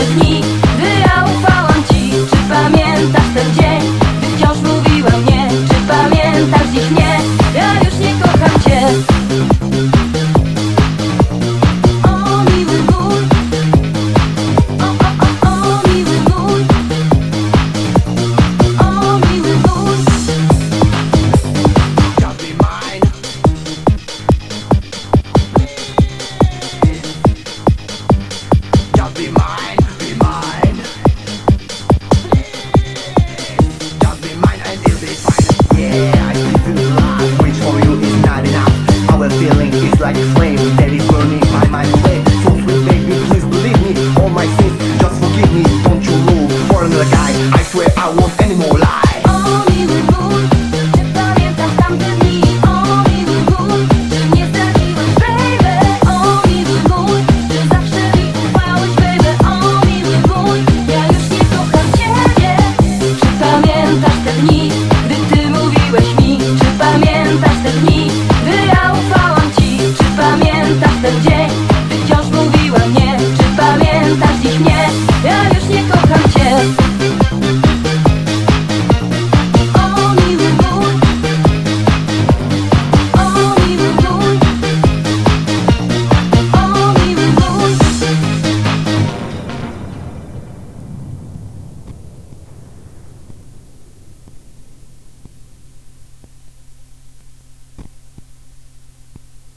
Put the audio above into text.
отдохни